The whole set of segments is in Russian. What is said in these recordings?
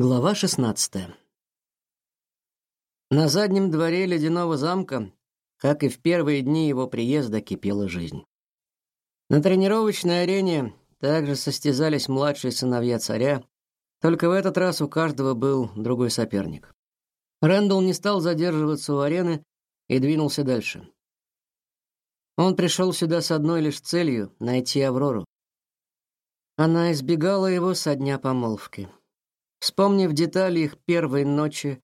Глава 16. На заднем дворе ледяного замка, как и в первые дни его приезда, кипела жизнь. На тренировочной арене также состязались младшие сыновья царя, только в этот раз у каждого был другой соперник. Рэндалл не стал задерживаться у арены и двинулся дальше. Он пришел сюда с одной лишь целью найти Аврору. Она избегала его со дня помолвки. Вспомнив детали их первой ночи,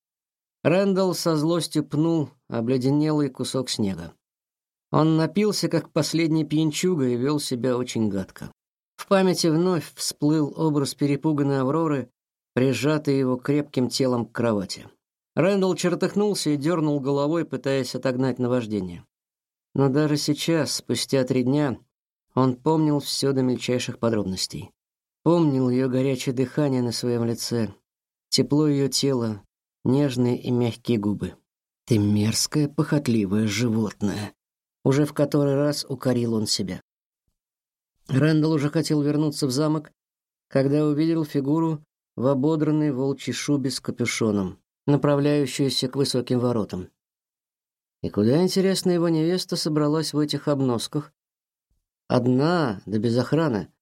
Рэндалл со злостью пнул обледенелый кусок снега. Он напился, как последний пьянчуга, и вел себя очень гадко. В памяти вновь всплыл образ перепуганной Авроры, прижатой его крепким телом к кровати. Рэндалл чертыхнулся и дернул головой, пытаясь отогнать наваждение. Но даже сейчас, спустя три дня, он помнил все до мельчайших подробностей. Помнил ее горячее дыхание на своем лице, тепло ее тела, нежные и мягкие губы. Ты мерзкое, похотливое животное. Уже в который раз укорил он себя. Рэндалл уже хотел вернуться в замок, когда увидел фигуру в ободранной волчьей шубе с капюшоном, направляющуюся к высоким воротам. И куда, интересно, его невеста собралась в этих обносках? Одна, да без охраны.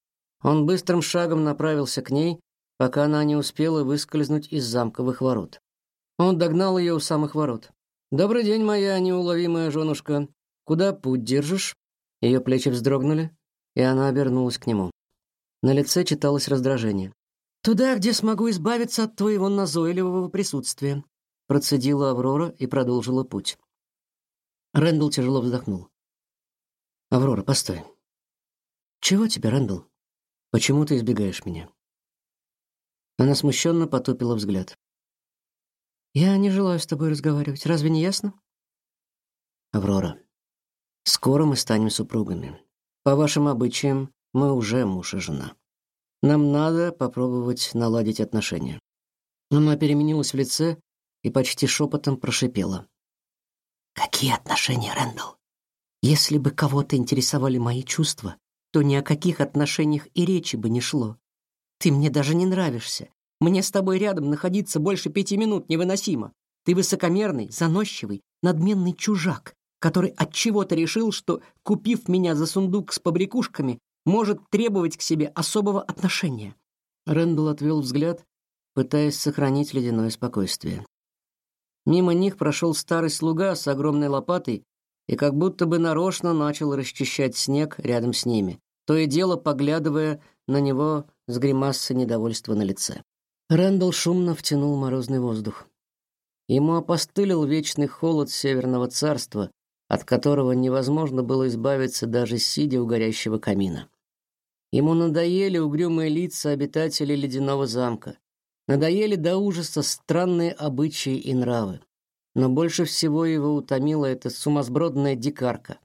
Он быстрым шагом направился к ней, пока она не успела выскользнуть из замковых ворот. Он догнал ее у самых ворот. «Добрый день, моя неуловимая женушка. Куда путь держишь?» Ее плечи вздрогнули, и она обернулась к нему. На лице читалось раздражение. «Туда, где смогу избавиться от твоего назойливого присутствия», процедила Аврора и продолжила путь. Рэндалл тяжело вздохнул. «Аврора, постой. Чего тебе, Рэндалл?» Почему ты избегаешь меня? Она смущенно потупила взгляд. Я не желаю с тобой разговаривать. Разве не ясно? Аврора, скоро мы станем супругами. По вашим обычаям, мы уже муж и жена. Нам надо попробовать наладить отношения. Она переменилась в лице и почти шепотом прошипела: Какие отношения, Рэндалл? Если бы кого-то интересовали мои чувства, то ни о каких отношениях и речи бы не шло. Ты мне даже не нравишься. Мне с тобой рядом находиться больше пяти минут невыносимо. Ты высокомерный, заносчивый, надменный чужак, который от чего-то решил, что, купив меня за сундук с побрякушками, может требовать к себе особого отношения. Рэндалл отвел взгляд, пытаясь сохранить ледяное спокойствие. Мимо них прошел старый слуга с огромной лопатой и как будто бы нарочно начал расчищать снег рядом с ними, то и дело поглядывая на него с гримасой недовольства на лице. Рэндалл шумно втянул морозный воздух. Ему опостылил вечный холод северного царства, от которого невозможно было избавиться даже сидя у горящего камина. Ему надоели угрюмые лица обитателей ледяного замка, надоели до ужаса странные обычаи и нравы но больше всего его утомила эта сумасбродная дикарка.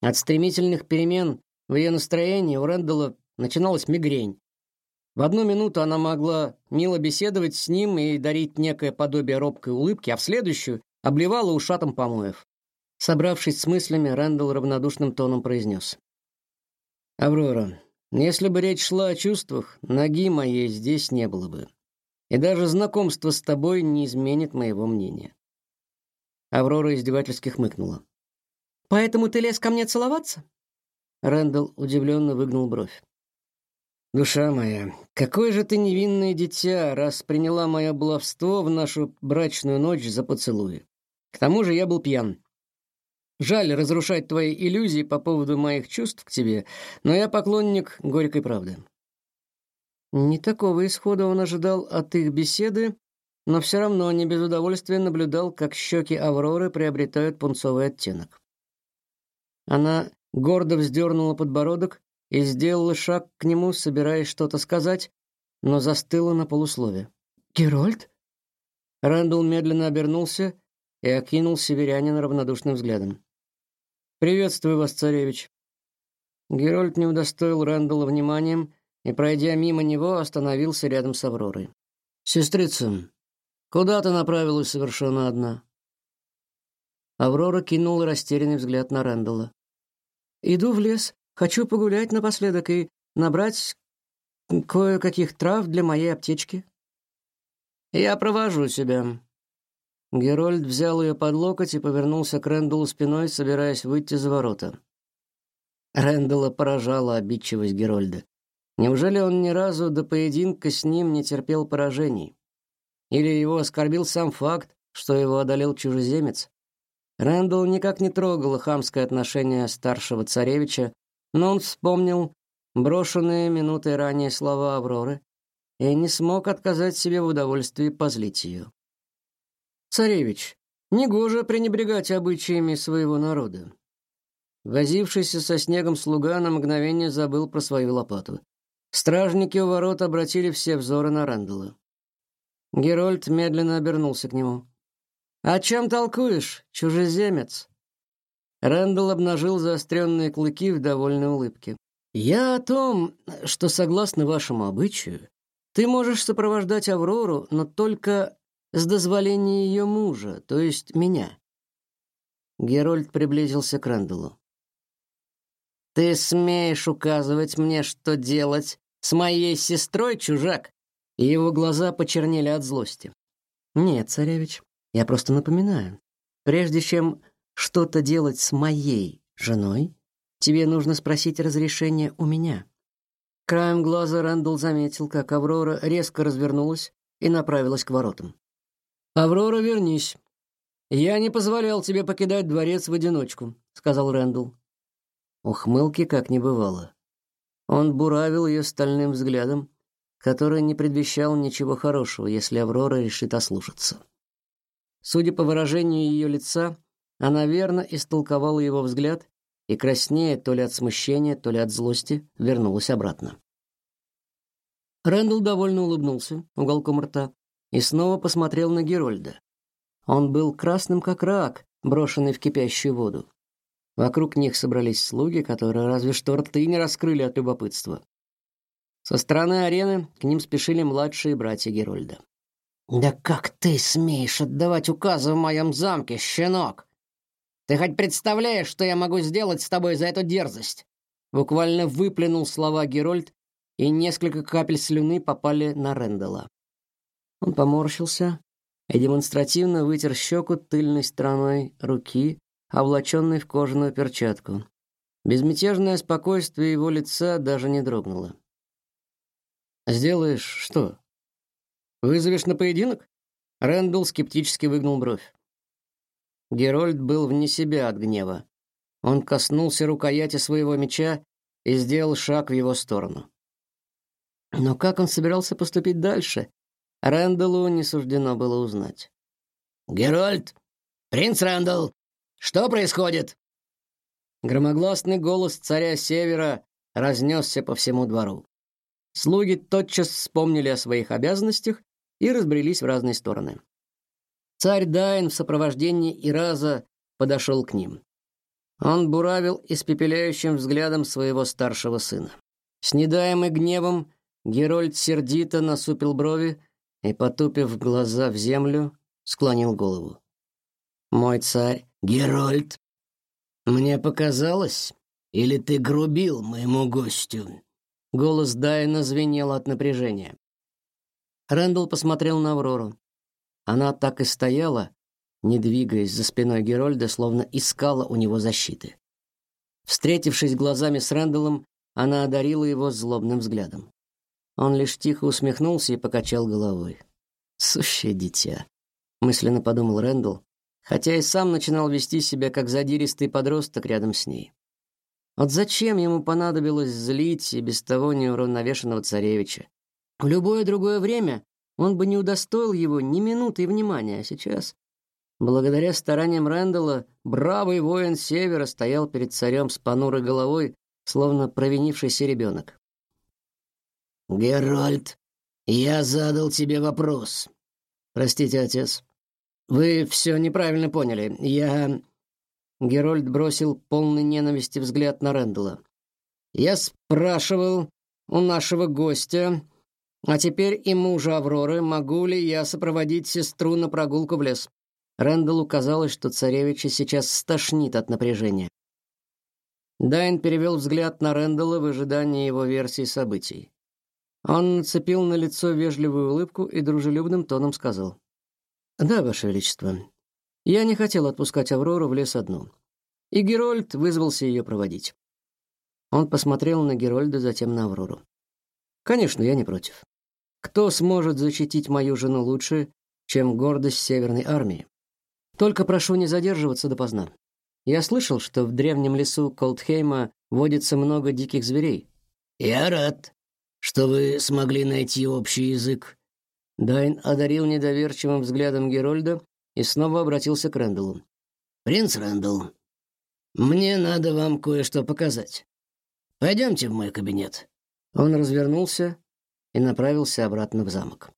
От стремительных перемен в ее настроении у Рэндалла начиналась мигрень. В одну минуту она могла мило беседовать с ним и дарить некое подобие робкой улыбки, а в следующую обливала ушатом помоев. Собравшись с мыслями, Рэндалл равнодушным тоном произнес. «Аврора, если бы речь шла о чувствах, ноги моей здесь не было бы. И даже знакомство с тобой не изменит моего мнения. Аврора издевательски хмыкнула. Поэтому ты лез ко мне целоваться? Рэндалл удивленно выгнул бровь. Душа моя, какое же ты невинное дитя, раз приняла мое баловство в нашу брачную ночь за поцелуй. К тому же я был пьян. Жаль разрушать твои иллюзии по поводу моих чувств к тебе, но я поклонник горькой правды. Не такого исхода он ожидал от их беседы, но все равно не без удовольствия наблюдал, как щеки Авроры приобретают пунцовый оттенок. Она гордо вздернула подбородок и сделала шаг к нему, собираясь что-то сказать, но застыла на полуслове. «Герольд?» Рэндалл медленно обернулся и окинул северянина равнодушным взглядом. «Приветствую вас, царевич». Герольд не удостоил Рэндалла вниманием и, пройдя мимо него, остановился рядом с Авророй. «Сестрица, Куда ты направилась совершенно одна? Аврора кинула растерянный взгляд на Рэндалла. Иду в лес, хочу погулять напоследок и набрать кое-каких трав для моей аптечки. Я провожу тебя. Герольд взял ее под локоть и повернулся к Ренделу спиной, собираясь выйти за ворота. Рендела поражала обидчивость Герольда. Неужели он ни разу до поединка с ним не терпел поражений? Или его оскорбил сам факт, что его одолел чужеземец? Рэндалл никак не трогало хамское отношение старшего царевича, но он вспомнил брошенные минуты ранее слова Авроры и не смог отказать себе в удовольствии позлить ее. «Царевич, негоже пренебрегать обычаями своего народа». Возившийся со снегом слуга на мгновение забыл про свою лопату. Стражники у ворот обратили все взоры на Рэндалла. Герольд медленно обернулся к нему. «О чем толкуешь, чужеземец?» Рэндалл обнажил заостренные клыки в довольной улыбке. «Я о том, что, согласно вашему обычаю, ты можешь сопровождать Аврору, но только с дозволения ее мужа, то есть меня». Герольд приблизился к Рэндаллу. «Ты смеешь указывать мне, что делать с моей сестрой, чужак?» И его глаза почернели от злости. «Нет, царевич, я просто напоминаю, прежде чем что-то делать с моей женой, тебе нужно спросить разрешение у меня. Краем глаза Рэндалл заметил, как Аврора резко развернулась и направилась к воротам. Аврора, вернись. Я не позволял тебе покидать дворец в одиночку, сказал Рэндалл. Ухмылки как не бывало. Он буравил ее стальным взглядом, который не предвещал ничего хорошего, если Аврора решит ослушаться. Судя по выражению ее лица, она верно истолковала его взгляд и краснея то ли от смущения, то ли от злости, вернулась обратно. Рэндалл довольно улыбнулся уголком рта и снова посмотрел на Герольда. Он был красным как рак, брошенный в кипящую воду. Вокруг них собрались слуги, которые разве что рты не раскрыли от любопытства. Со стороны арены к ним спешили младшие братья Герольда. «Да как ты смеешь отдавать указы в моем замке, щенок? Ты хоть представляешь, что я могу сделать с тобой за эту дерзость?» Буквально выплюнул слова Герольд, и несколько капель слюны попали на Рэндала. Он поморщился и демонстративно вытер щеку тыльной стороной руки, облаченной в кожаную перчатку. Безмятежное спокойствие его лица даже не дрогнуло. «Сделаешь что?» Вызовешь на поединок? Рэндалл скептически выгнул бровь. Герольд был вне себя от гнева. Он коснулся рукояти своего меча и сделал шаг в его сторону. Но как он собирался поступить дальше, Рэндаллу не суждено было узнать. «Герольд! Принц Рэндалл! Что происходит?» Громогласный голос царя Севера разнесся по всему двору. Слуги тотчас вспомнили о своих обязанностях и разбрелись в разные стороны. Царь Дайн в сопровождении Ираза подошел к ним. Он буравил испепеляющим взглядом своего старшего сына. С недаемым гневом Герольд сердито насупил брови и, потупив глаза в землю, склонил голову. «Мой царь, Герольд, мне показалось, или ты грубил моему гостю?» Голос Дайна звенел от напряжения. Рэндалл посмотрел на Аврору. Она так и стояла, не двигаясь за спиной Герольда, словно искала у него защиты. Встретившись глазами с Рэндаллом, она одарила его злобным взглядом. Он лишь тихо усмехнулся и покачал головой. «Сущее дитя», — мысленно подумал Рэндалл, хотя и сам начинал вести себя как задиристый подросток рядом с ней. Вот зачем ему понадобилось злить и без того неуравновешенного царевича? В любое другое время он бы не удостоил его ни минуты внимания, а сейчас, благодаря стараниям Рэндалла, бравый воин Севера стоял перед царем с понурой головой, словно провинившийся ребенок. «Геральт, я задал тебе вопрос». «Простите, отец. Вы все неправильно поняли. Я...» Герольд бросил полный ненависти взгляд на Рэндалла. «Я спрашивал у нашего гостя, а теперь и мужа Авроры, могу ли я сопроводить сестру на прогулку в лес? Рэндаллу казалось, что царевича сейчас стошнит от напряжения. Дайн перевел взгляд на Рэндалла в ожидании его версии событий. Он нацепил на лицо вежливую улыбку и дружелюбным тоном сказал: "Да, ваше величество. Я не хотел отпускать Аврору в лес одну, и Герольд вызвался ее проводить". Он посмотрел на Герольда, затем на Аврору. "Конечно, я не против. Кто сможет защитить мою жену лучше, чем гордость Северной армии? Только прошу не задерживаться допоздна. Я слышал, что в древнем лесу Колдхейма водится много диких зверей. Я рад, что вы смогли найти общий язык. Дайн одарил недоверчивым взглядом Герольда и снова обратился к Ренделу. Принц Рендел, мне надо вам кое-что показать. Пойдемте в мой кабинет. Он развернулся и направился обратно в замок.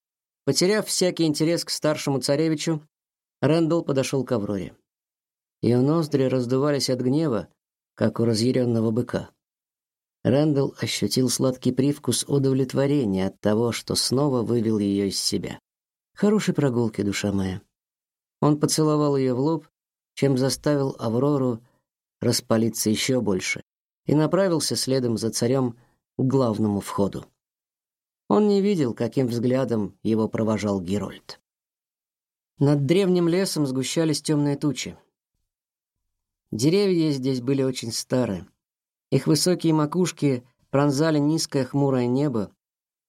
Потеряв всякий интерес к старшему царевичу, Рэндалл подошел к Авроре. Ее ноздри раздувались от гнева, как у разъяренного быка. Рэндалл ощутил сладкий привкус удовлетворения от того, что снова вывел ее из себя. Хорошей прогулки, душа моя. Он поцеловал ее в лоб, чем заставил Аврору распалиться еще больше, и направился следом за царем к главному входу. Он не видел, каким взглядом его провожал Герольд. Над древним лесом сгущались темные тучи. Деревья здесь были очень старые. Их высокие макушки пронзали низкое хмурое небо,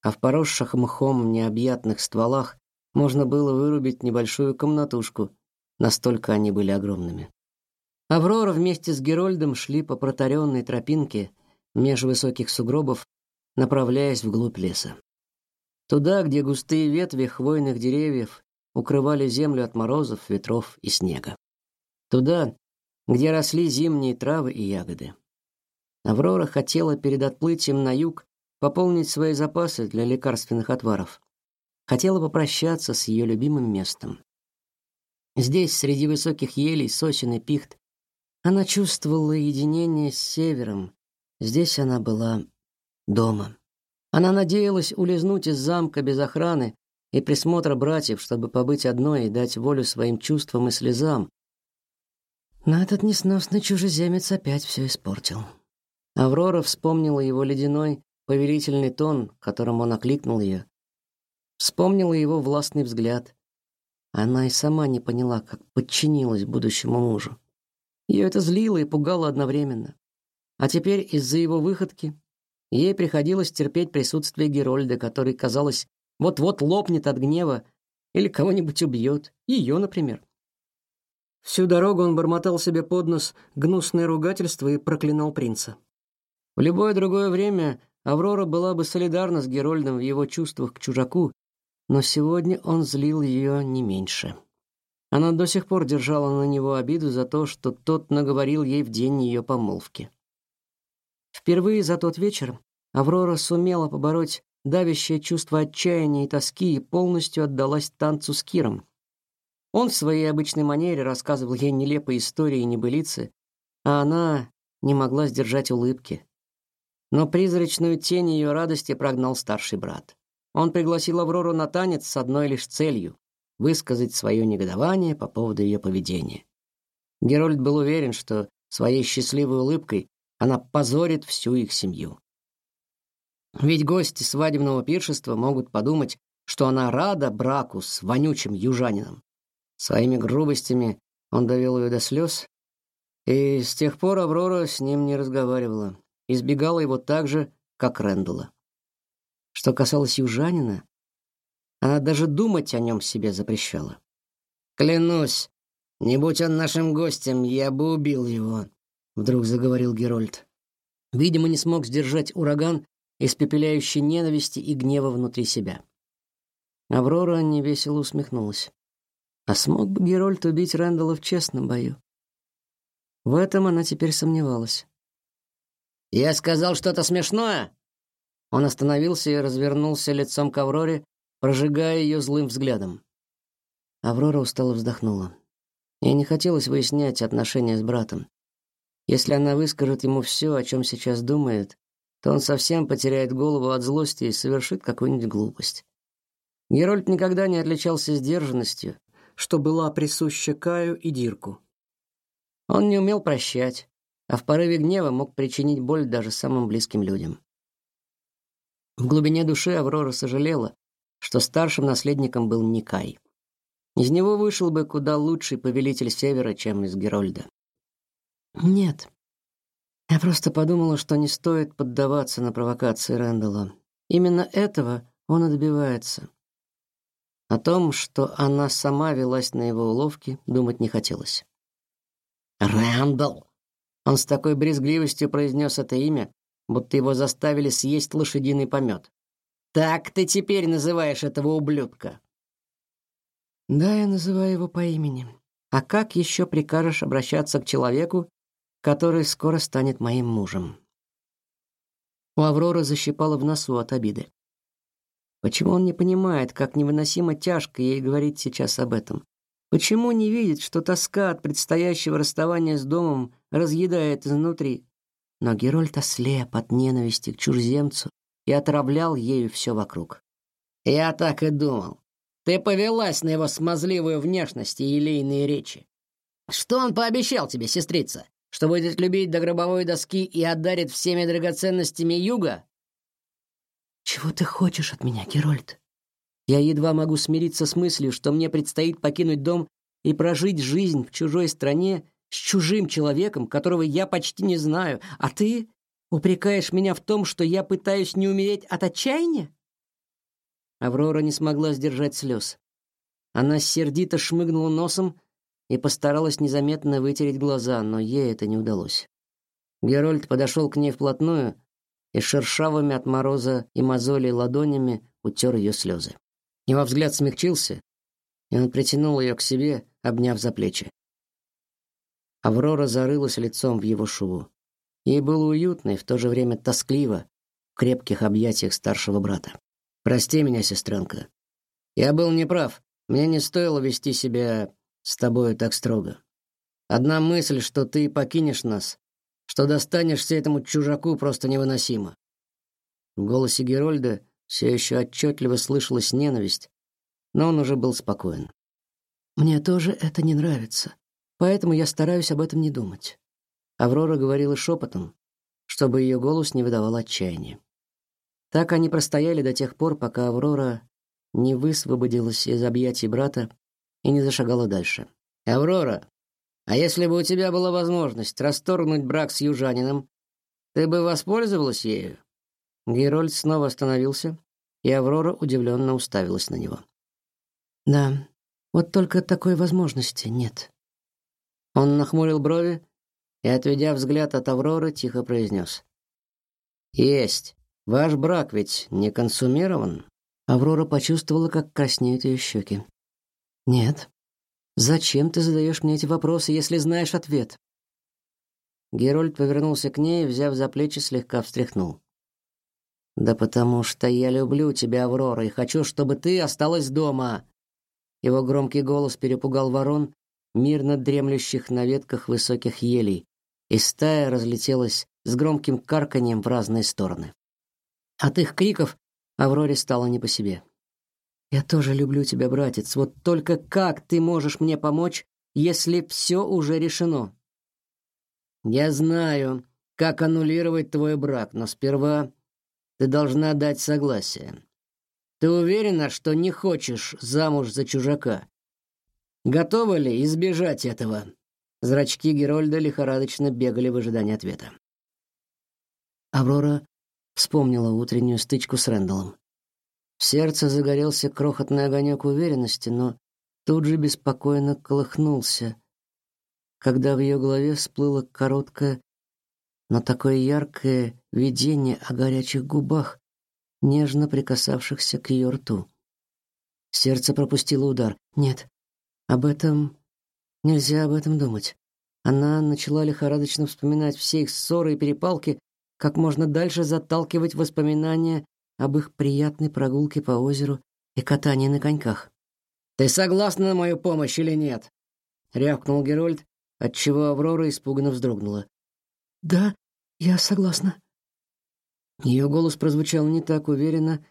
а в поросших мхом необъятных стволах можно было вырубить небольшую комнатушку, настолько они были огромными. Аврора вместе с Герольдом шли по протаренной тропинке меж высоких сугробов, направляясь вглубь леса. Туда, где густые ветви хвойных деревьев укрывали землю от морозов, ветров и снега. Туда, где росли зимние травы и ягоды. Аврора хотела перед отплытием на юг пополнить свои запасы для лекарственных отваров. Хотела попрощаться с ее любимым местом. Здесь, среди высоких елей, сосен и пихт, она чувствовала единение с севером. Здесь она была дома. Она надеялась улизнуть из замка без охраны и присмотра братьев, чтобы побыть одной и дать волю своим чувствам и слезам. Но этот несносный чужеземец опять все испортил. Аврора вспомнила его ледяной, повелительный тон, которым он окликнул ее. Вспомнила его властный взгляд. Она и сама не поняла, как подчинилась будущему мужу. Ее это злило и пугало одновременно. А теперь из-за его выходки Ей приходилось терпеть присутствие Герольда, который, казалось, вот-вот лопнет от гнева или кого-нибудь убьет, ее, например. Всю дорогу он бормотал себе под нос гнусное ругательство и проклинал принца. В любое другое время Аврора была бы солидарна с Герольдом в его чувствах к чужаку, но сегодня он злил ее не меньше. Она до сих пор держала на него обиду за то, что тот наговорил ей в день ее помолвки. Впервые за тот вечер Аврора сумела побороть давящее чувство отчаяния и тоски и полностью отдалась танцу с Киром. Он в своей обычной манере рассказывал ей нелепые истории и небылицы, а она не могла сдержать улыбки. Но призрачную тень ее радости прогнал старший брат. Он пригласил Аврору на танец с одной лишь целью — высказать свое негодование по поводу ее поведения. Герольд был уверен, что своей счастливой улыбкой она позорит всю их семью. Ведь гости свадебного пиршества могут подумать, что она рада браку с вонючим южанином. Своими грубостями он довел ее до слез, и с тех пор Аврора с ним не разговаривала, избегала его так же, как Рэндала. Что касалось южанина, она даже думать о нем себе запрещала. «Клянусь, не будь он нашим гостем, я бы убил его», вдруг заговорил Герольд. Видимо, не смог сдержать ураган, испепеляющий ненависти и гнева внутри себя. Аврора невесело усмехнулась. А смог бы Герольд убить Рэндалла в честном бою? В этом она теперь сомневалась. «Я сказал что-то смешное?» Он остановился и развернулся лицом к Авроре, прожигая ее злым взглядом. Аврора устало вздохнула. Ей не хотелось выяснять отношения с братом. Если она выскажет ему все, о чем сейчас думает, то он совсем потеряет голову от злости и совершит какую-нибудь глупость. Герольд никогда не отличался сдержанностью, что была присуща Каю и Дирку. Он не умел прощать, а в порыве гнева мог причинить боль даже самым близким людям. В глубине души Аврора сожалела, что старшим наследником был Никай. Из него вышел бы куда лучший повелитель Севера, чем из Герольда. Нет. Я просто подумала, что не стоит поддаваться на провокации Рэндалла. Именно этого он и добивается. О том, что она сама велась на его уловки, думать не хотелось. Рэндалл. Он с такой брезгливостью произнес это имя, будто его заставили съесть лошадиный помет. Так ты теперь называешь этого ублюдка? Да, я называю его по имени. А как еще прикажешь обращаться к человеку, который скоро станет моим мужем? У Авроры защипало в носу от обиды. Почему он не понимает, как невыносимо тяжко ей говорить сейчас об этом? Почему не видит, что тоска от предстоящего расставания с домом разъедает изнутри? Но Герольд ослеп от ненависти к чужеземцу и отравлял ею все вокруг. «Я так и думал. Ты повелась на его смазливую внешность и елейные речи. Что он пообещал тебе, сестрица? Что будет любить до гробовой доски и одарит всеми драгоценностями юга?» «Чего ты хочешь от меня, Герольд?» Я едва могу смириться с мыслью, что мне предстоит покинуть дом и прожить жизнь в чужой стране с чужим человеком, которого я почти не знаю, а ты упрекаешь меня в том, что я пытаюсь не умереть от отчаяния? Аврора не смогла сдержать слез. Она сердито шмыгнула носом и постаралась незаметно вытереть глаза, но ей это не удалось. Герольд подошел к ней вплотную и шершавыми от мороза и мозолей ладонями утер ее слезы. Его взгляд смягчился, и он притянул ее к себе, обняв за плечи. Аврора зарылась лицом в его шубу. Ей было уютно и в то же время тоскливо в крепких объятиях старшего брата. Прости меня, сестренка. Я был неправ. Мне не стоило вести себя с тобой так строго. Одна мысль, что ты покинешь нас, что достанешься этому чужаку, просто невыносима. В голосе Герольда все еще отчетливо слышалась ненависть, но он уже был спокоен. Мне тоже это не нравится. Поэтому я стараюсь об этом не думать. Аврора говорила шепотом, чтобы ее голос не выдавал отчаяния. Так они простояли до тех пор, пока Аврора не высвободилась из объятий брата и не зашагала дальше. Аврора, а если бы у тебя была возможность расторгнуть брак с южанином, ты бы воспользовалась ею? Герольд снова остановился, и Аврора удивленно уставилась на него. Да, вот только такой возможности нет. Он нахмурил брови и, отведя взгляд от Авроры, тихо произнес. «Есть. Ваш брак ведь не консумирован?» Аврора почувствовала, как краснеют ее щеки. «Нет. Зачем ты задаешь мне эти вопросы, если знаешь ответ?» Герольд повернулся к ней взяв за плечи, слегка встряхнул. «Да потому что я люблю тебя, Аврора, и хочу, чтобы ты осталась дома!» Его громкий голос перепугал ворон, мирно дремлющих на ветках высоких елей, и стая разлетелась с громким карканьем в разные стороны. От их криков Авроре стало не по себе. «Я тоже люблю тебя, братец, вот только как ты можешь мне помочь, если все уже решено?» «Я знаю, как аннулировать твой брак, но сперва ты должна дать согласие. Ты уверена, что не хочешь замуж за чужака? Готова ли избежать этого? Зрачки Герольда лихорадочно бегали в ожидании ответа. Аврора вспомнила утреннюю стычку с Рэндаллом. В сердце загорелся крохотный огонек уверенности, но тут же беспокойно колыхнулся, когда в ее голове всплыло короткое, но такое яркое видение о горячих губах, нежно прикасавшихся к ее рту. Сердце пропустило удар. Нет, об этом нельзя об этом думать. Она начала лихорадочно вспоминать все их ссоры и перепалки, как можно дальше заталкивать воспоминания об их приятной прогулке по озеру и катании на коньках. «Ты согласна на мою помощь или нет?» — рявкнул Герольд, отчего Аврора испуганно вздрогнула. «Да, я согласна». Ее голос прозвучал не так уверенно,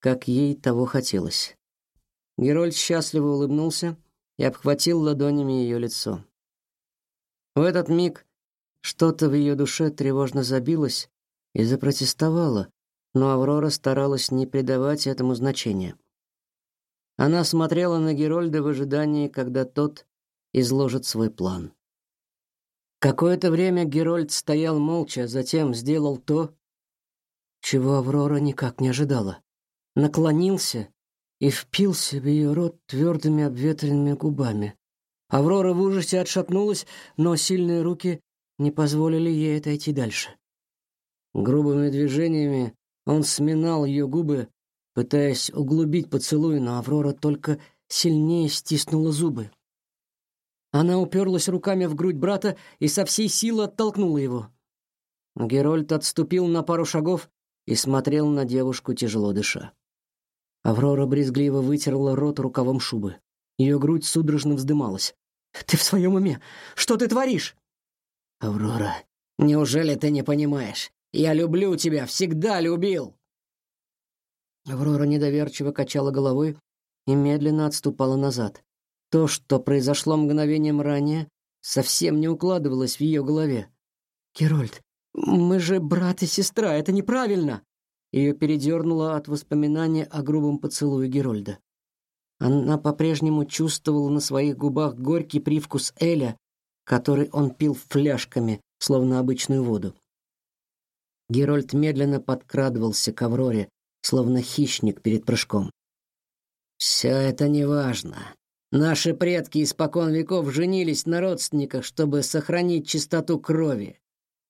как ей того хотелось. Герольд счастливо улыбнулся, и обхватил ладонями ее лицо. В этот миг что-то в ее душе тревожно забилось и запротестовало, но Аврора старалась не придавать этому значения. Она смотрела на Герольда в ожидании, когда тот изложит свой план. Какое-то время Герольд стоял молча, затем сделал то, чего Аврора никак не ожидала. Наклонился и впился в ее рот твердыми обветренными губами. Аврора в ужасе отшатнулась, но сильные руки не позволили ей отойти дальше. Грубыми движениями он сминал ее губы, пытаясь углубить поцелуй, но Аврора только сильнее стиснула зубы. Она уперлась руками в грудь брата и со всей силы оттолкнула его. Герольд отступил на пару шагов и смотрел на девушку, тяжело дыша. Аврора брезгливо вытерла рот рукавом шубы. Ее грудь судорожно вздымалась. «Ты в своем уме? Что ты творишь?» «Аврора, неужели ты не понимаешь? Я люблю тебя, всегда любил!» Аврора недоверчиво качала головой и медленно отступала назад. То, что произошло мгновением ранее, совсем не укладывалось в ее голове. «Герольд, мы же брат и сестра, это неправильно!» Ее передернуло от воспоминания о грубом поцелуе Герольда. Она по-прежнему чувствовала на своих губах горький привкус эля, который он пил фляжками, словно обычную воду. Герольд медленно подкрадывался к Авроре, словно хищник перед прыжком. «Все это неважно. Наши предки испокон веков женились на родственниках, чтобы сохранить чистоту крови».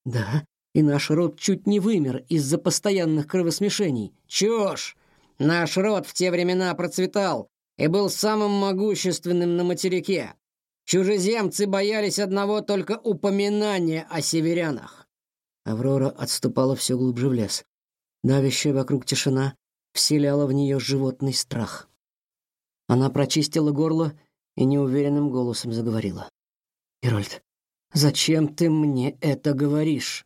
«Да, и наш род чуть не вымер из-за постоянных кровосмешений». «Чушь! Наш род в те времена процветал и был самым могущественным на материке. Чужеземцы боялись одного только упоминания о северянах». Аврора отступала все глубже в лес. Давящая вокруг тишина вселяла в нее животный страх. Она прочистила горло и неуверенным голосом заговорила. «Герольд, зачем ты мне это говоришь?»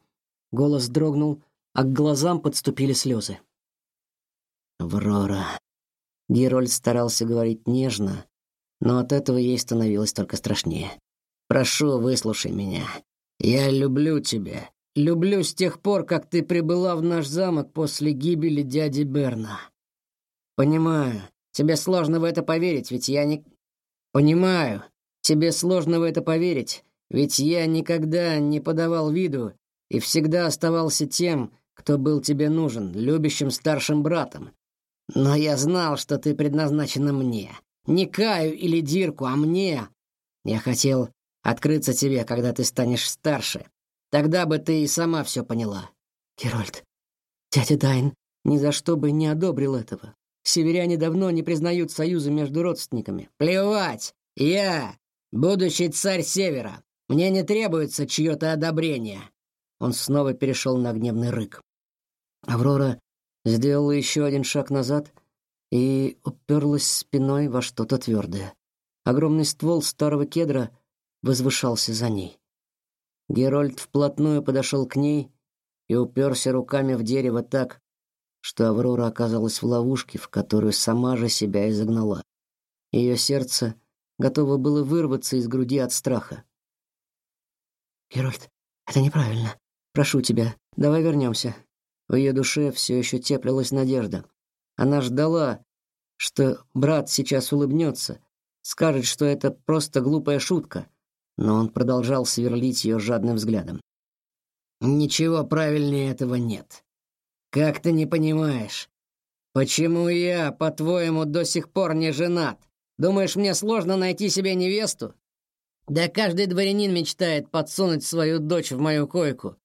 Голос дрогнул, а к глазам подступили слезы. «Аврора». Герольд старался говорить нежно, но от этого ей становилось только страшнее. «Прошу, выслушай меня. Я люблю тебя Люблю с тех пор, как ты прибыла в наш замок после гибели дяди Берна. Понимаю, тебе сложно в это поверить, ведь я не Понимаю, тебе сложно в это поверить, ведь я никогда не подавал виду и всегда оставался тем, кто был тебе нужен, любящим старшим братом. Но я знал, что ты предназначена мне. Не Каю или Дирку, а мне. Я хотел открыться тебе, когда ты станешь старше, Тогда бы ты и сама все поняла. Герольд, дядя Дайн ни за что бы не одобрил этого. Северяне давно не признают союза между родственниками. Плевать! Я, будущий царь Севера, мне не требуется чье-то одобрение. Он снова перешел на гневный рык. Аврора сделала еще один шаг назад и уперлась спиной во что-то твердое. Огромный ствол старого кедра возвышался за ней. Герольд вплотную подошел к ней и уперся руками в дерево так, что Аврора оказалась в ловушке, в которую сама же себя и загнала. Ее сердце готово было вырваться из груди от страха. «Герольд, это неправильно. Прошу тебя, давай вернемся». В ее душе все еще теплилась надежда. Она ждала, что брат сейчас улыбнется, скажет, что это просто глупая шутка, но он продолжал сверлить ее жадным взглядом. Ничего правильнее этого нет. Как ты не понимаешь? Почему я, по-твоему, до сих пор не женат? Думаешь, мне сложно найти себе невесту? Да каждый дворянин мечтает подсунуть свою дочь в мою койку.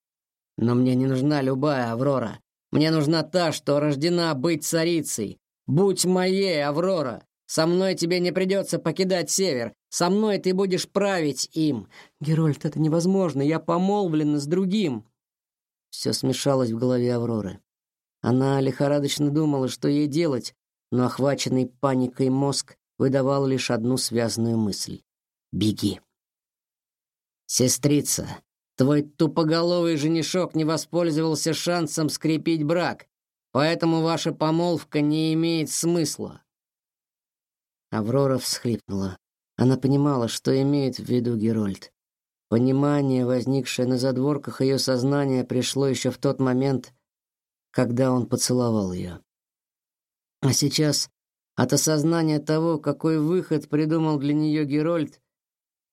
Но мне не нужна любая Аврора. Мне нужна та, что рождена быть царицей. Будь моей, Аврора. Со мной тебе не придется покидать север. Со мной ты будешь править им. Герольд, это невозможно. Я помолвлена с другим. Все смешалось в голове Авроры. Она лихорадочно думала, что ей делать, но охваченный паникой мозг выдавал лишь одну связанную мысль: беги. Сестрица, твой тупоголовый женишок не воспользовался шансом скрепить брак, поэтому ваша помолвка не имеет смысла. Аврора всхлипнула. Она понимала, что имеет в виду Герольд. Понимание, возникшее на задворках ее сознания, пришло еще в тот момент, когда он поцеловал ее. А сейчас от осознания того, какой выход придумал для нее Герольд,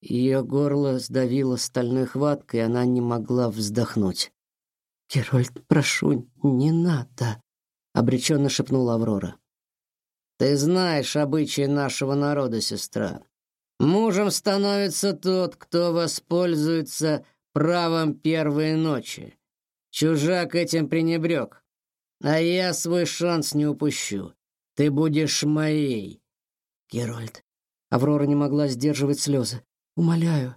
ее горло сдавило стальной хваткой, она не могла вздохнуть. «Герольд, прошу, не надо», — обреченно шепнула Аврора. «Ты знаешь обычаи нашего народа, сестра. Мужем становится тот, кто воспользуется правом первой ночи. Чужак этим пренебрег, а я свой шанс не упущу. Ты будешь моей. Герольд. Аврора не могла сдерживать слезы. Умоляю.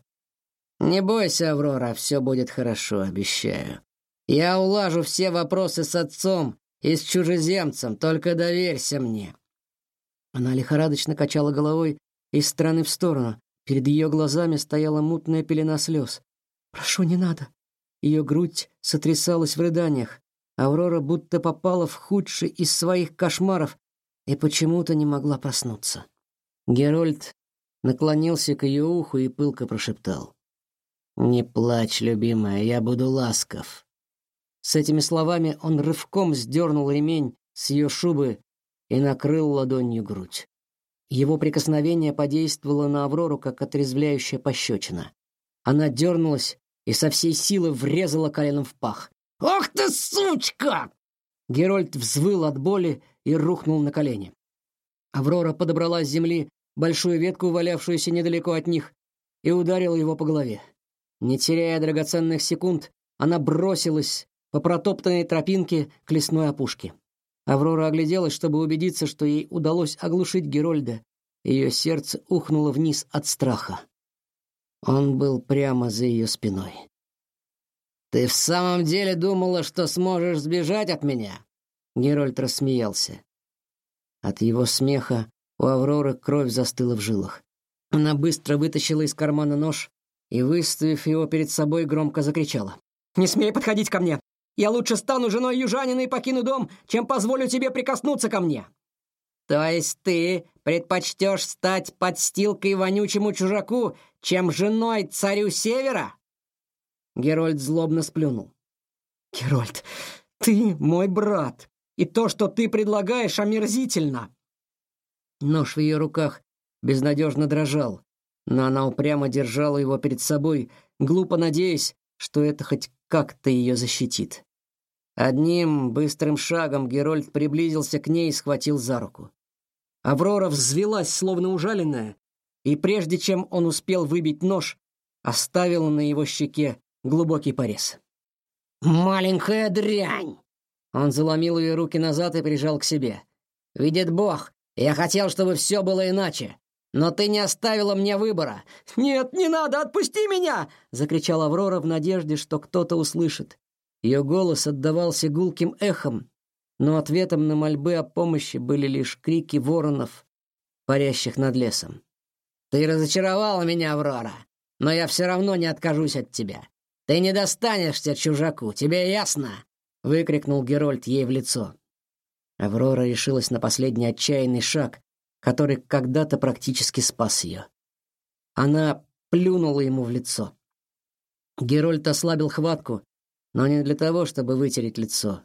Не бойся, Аврора, все будет хорошо, обещаю. Я улажу все вопросы с отцом и с чужеземцем, только доверься мне. Она лихорадочно качала головой из стороны в сторону. Перед ее глазами стояла мутная пелена слез. Прошу, не надо. Ее грудь сотрясалась в рыданиях. Аврора будто попала в худший из своих кошмаров и почему-то не могла проснуться. Герольд наклонился к ее уху и пылко прошептал: "Не плачь, любимая, я буду ласков". С этими словами он рывком сдернул ремень с ее шубы и накрыл ладонью грудь. Его прикосновение подействовало на Аврору как отрезвляющая пощечина. Она дернулась и со всей силы врезала коленом в пах. «Ох ты, сучка!» Герольд взвыл от боли и рухнул на колени. Аврора подобрала с земли большую ветку, валявшуюся недалеко от них, и ударила его по голове. Не теряя драгоценных секунд, она бросилась по протоптанной тропинке к лесной опушке. Аврора огляделась, чтобы убедиться, что ей удалось оглушить Герольда. Ее сердце ухнуло вниз от страха. Он был прямо за ее спиной. «Ты в самом деле думала, что сможешь сбежать от меня?» Герольд рассмеялся. От его смеха у Авроры кровь застыла в жилах. Она быстро вытащила из кармана нож и, выставив его перед собой, громко закричала. «Не смей подходить ко мне! Я лучше стану женой южанина и покину дом, чем позволю тебе прикоснуться ко мне!» «То есть ты предпочтешь стать подстилкой вонючему чужаку, чем женой царю Севера?» Герольд злобно сплюнул. «Герольд, ты мой брат, и то, что ты предлагаешь, омерзительно!» Нож в ее руках безнадежно дрожал, но она упрямо держала его перед собой, глупо надеясь, что это хоть как-то ее защитит. Одним быстрым шагом Герольд приблизился к ней и схватил за руку. Аврора взвилась, словно ужаленная, и прежде чем он успел выбить нож, оставила на его щеке глубокий порез. «Маленькая дрянь!» Он заломил ее руки назад и прижал к себе. «Видит Бог, я хотел, чтобы все было иначе. Но ты не оставила мне выбора. Нет, не надо, отпусти меня, закричала Аврора в надежде, что кто-то услышит. Ее голос отдавался гулким эхом, но ответом на мольбы о помощи были лишь крики воронов, парящих над лесом. Ты разочаровала меня, Аврора, но я все равно не откажусь от тебя. Ты не достанешься чужаку, тебе ясно? выкрикнул Герольд ей в лицо. Аврора решилась на последний отчаянный шаг, который когда-то практически спас ее. Она плюнула ему в лицо. Герольд ослабил хватку, но не для того, чтобы вытереть лицо.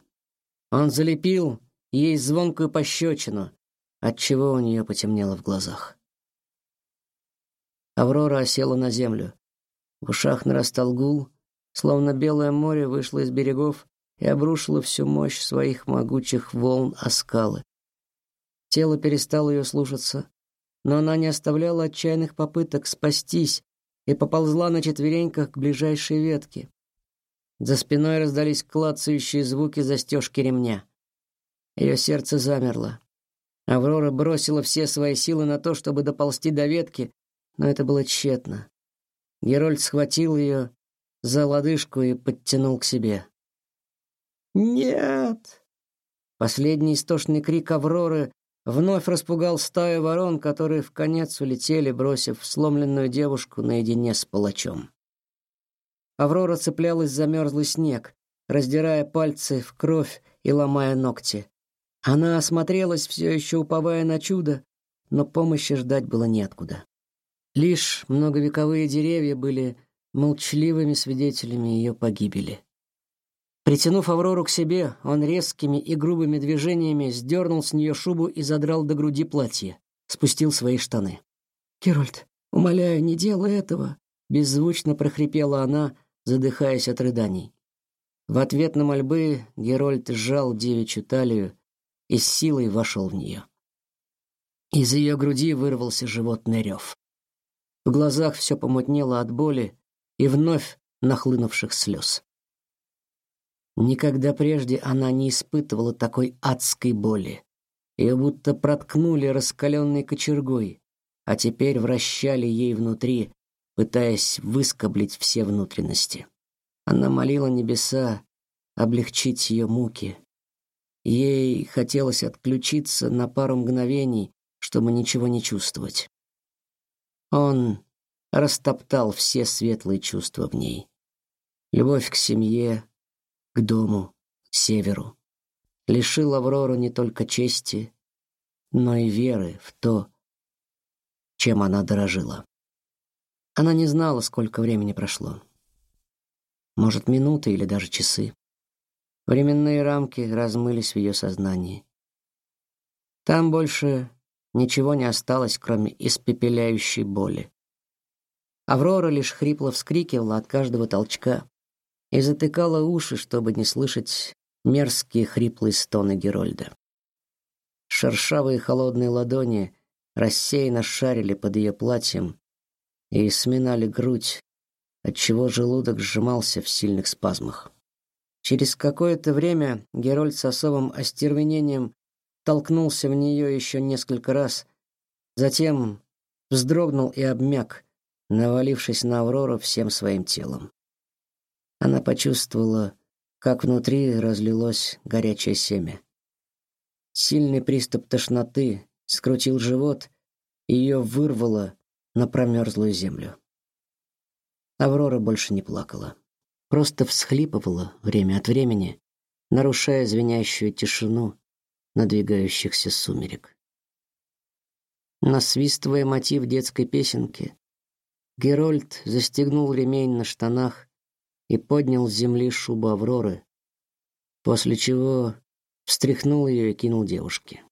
Он залепил ей звонкую пощечину, отчего у нее потемнело в глазах. Аврора осела на землю. В ушах нарастал гул, словно белое море вышло из берегов и обрушила всю мощь своих могучих волн о скалы. Тело перестало ее слушаться, но она не оставляла отчаянных попыток спастись и поползла на четвереньках к ближайшей ветке. За спиной раздались клацающие звуки застежки ремня. Ее сердце замерло. Аврора бросила все свои силы на то, чтобы доползти до ветки, но это было тщетно. Герольд схватил ее за лодыжку и подтянул к себе. Нет! Последний истошный крик Авроры вновь распугал стаю ворон, которые в конец улетели, бросив сломленную девушку наедине с палачом. Аврора цеплялась за мерзлый снег, раздирая пальцы в кровь и ломая ногти. Она осмотрелась, все еще уповая на чудо, но помощи ждать было неоткуда. Лишь многовековые деревья были молчаливыми свидетелями ее погибели. Притянув Аврору к себе, он резкими и грубыми движениями сдернул с нее шубу и задрал до груди платье, спустил свои штаны. «Герольд, умоляю, не делай этого!» Беззвучно прохрипела она, задыхаясь от рыданий. В ответ на мольбы Герольд сжал девичью талию и с силой вошел в нее. Из ее груди вырвался животный рев. В глазах все помутнело от боли и вновь нахлынувших слез. Никогда прежде она не испытывала такой адской боли. Ее будто проткнули раскаленной кочергой, а теперь вращали ей внутри, пытаясь выскоблить все внутренности. Она молила небеса облегчить ее муки. Ей хотелось отключиться на пару мгновений, чтобы ничего не чувствовать. Он растоптал все светлые чувства в ней. Любовь к семье, к дому, северу. Лишил Аврору не только чести, но и веры в то, чем она дорожила. Она не знала, сколько времени прошло. Может, минуты или даже часы. Временные рамки размылись в ее сознании. Там больше ничего не осталось, кроме испепеляющей боли. Аврора лишь хрипло вскрикивала от каждого толчка и затыкала уши, чтобы не слышать мерзкие хриплые стоны Герольда. Шершавые холодные ладони рассеянно шарили под ее платьем, и сминали грудь, отчего желудок сжимался в сильных спазмах. Через какое-то время Герольд с особым остервенением толкнулся в нее еще несколько раз, затем вздрогнул и обмяк, навалившись на Аврору всем своим телом. Она почувствовала, как внутри разлилось горячее семя. Сильный приступ тошноты скрутил живот, и ее вырвало на промерзлую землю. Аврора больше не плакала, просто всхлипывала время от времени, нарушая звенящую тишину надвигающихся сумерек. Насвистывая мотив детской песенки, Герольд застегнул ремень на штанах и поднял с земли шубу Авроры, после чего встряхнул ее и кинул девушке.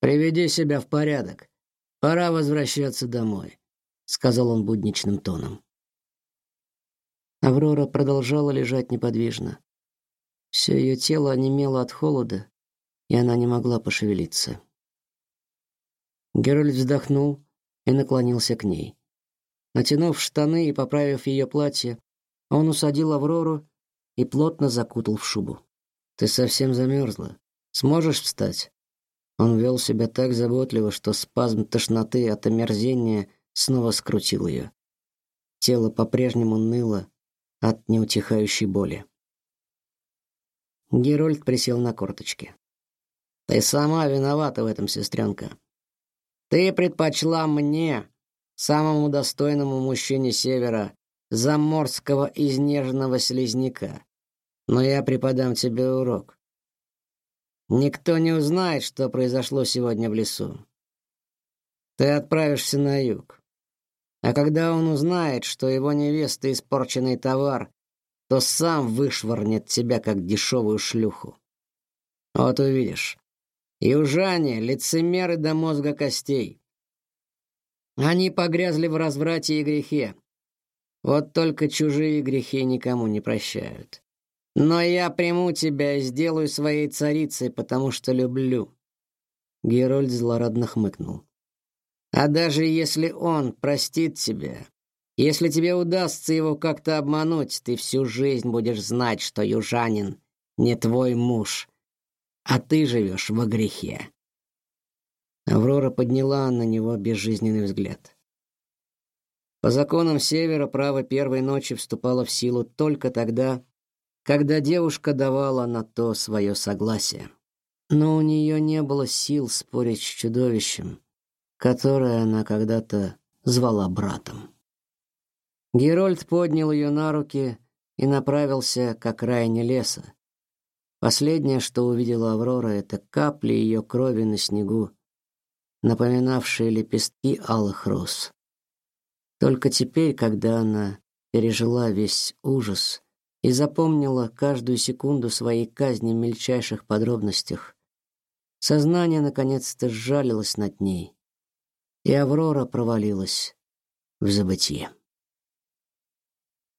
«Приведи себя в порядок. Пора возвращаться домой сказал он будничным тоном. Аврора продолжала лежать неподвижно. Все ее тело онемело от холода, и она не могла пошевелиться. Геральт вздохнул и наклонился к ней. Натянув штаны и поправив ее платье, он усадил Аврору и плотно закутал в шубу. Ты совсем замерзла. Сможешь встать? Он вел себя так заботливо, что спазм тошноты от омерзения снова скрутил ее. Тело по-прежнему ныло от неутихающей боли. Герольд присел на корточки. Ты сама виновата в этом, сестренка. Ты предпочла мне, самому достойному мужчине севера, заморского изнеженного слизняка. Но я преподам тебе урок. Никто не узнает, что произошло сегодня в лесу. Ты отправишься на юг. А когда он узнает, что его невеста испорченный товар, то сам вышвырнет тебя как дешевую шлюху. Вот увидишь. Южане лицемеры до мозга костей. Они погрязли в разврате и грехе. Вот только чужие грехи никому не прощают. Но я приму тебя и сделаю своей царицей, потому что люблю. Герольд злорадно хмыкнул. А даже если он простит тебя, если тебе удастся его как-то обмануть, ты всю жизнь будешь знать, что южанин не твой муж, а ты живешь во грехе. Аврора подняла на него безжизненный взгляд. По законам Севера право первой ночи вступало в силу только тогда, когда девушка давала на то свое согласие. Но у нее не было сил спорить с чудовищем, которое она когда-то звала братом. Герольд поднял ее на руки и направился к окраине леса. Последнее, что увидела Аврора, это капли ее крови на снегу, напоминавшие лепестки алых роз. Только теперь, когда она пережила весь ужас и запомнила каждую секунду своей казни в мельчайших подробностях. Сознание наконец-то сжалилось над ней, и Аврора провалилась в забытье.